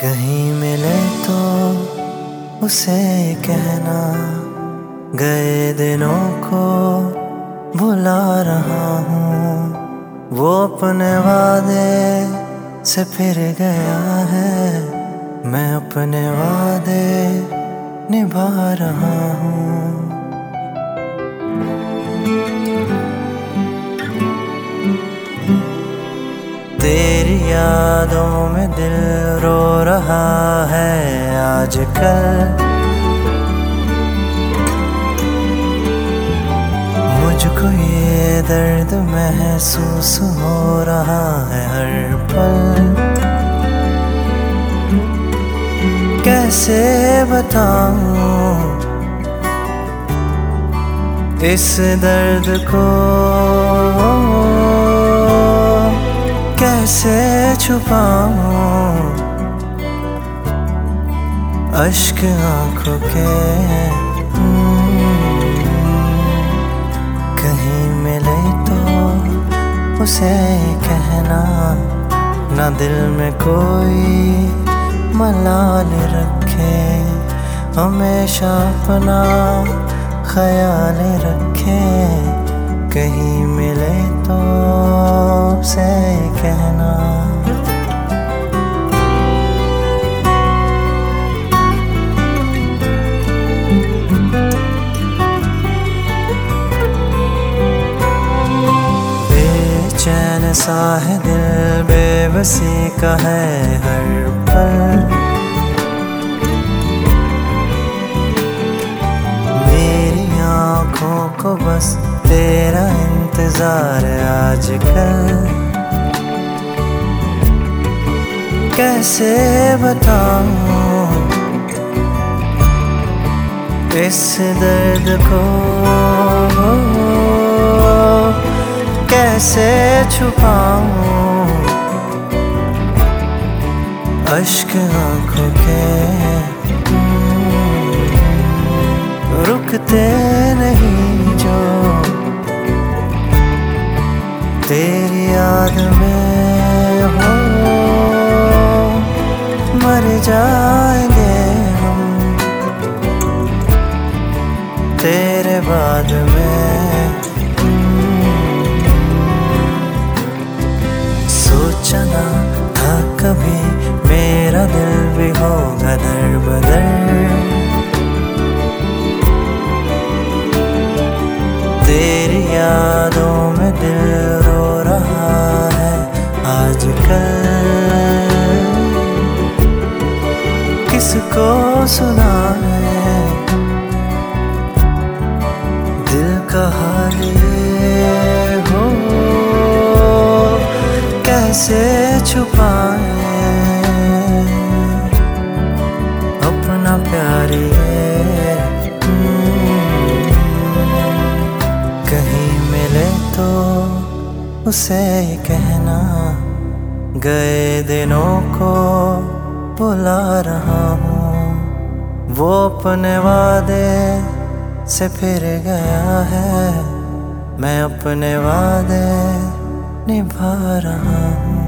कहीं मिले तो उसे कहना। गए दिनों को भुला रहा हूँ। वो अपने वादे से फिर गया है। मैं अपने वादे निभा रहा हूँ। तेरी यादों आजकल मुझको ये दर्द महसूस हो रहा है हर पल। कैसे बताऊँ इस दर्द को? कैसे छुपाऊं? अश्क आँखों के कहीं मिले तो उसे कहना, ना दिल में कोई मलाल रखे, हमेशा अपना ख्याल रखे, कहीं मिले तो उसे कहना। बेचैन सा है दिल बेबसी का है हर पल। मेरी आँखों को बस तेरा इंतज़ार आजकल। कैसे बताऊँ? इस दर्द को कैसे छुपाऊं? अश्क आँखों के। रुकते नहीं जो। तेरी याद में हो। मर जाएँगे कभी मेरा दिल भी होगा दर बदर। तेरी यादों में दिल रो रहा है आजकल। किसको सुना है? दिल का हाल हो। कैसे छुपाए। अपना प्यार ये कहीं मिले तो उसे कहना। गए दिनों को बुला रहा हूँ। वो अपने वादे से फिर गया है। मैं अपने वादे निभा रहा हूँ।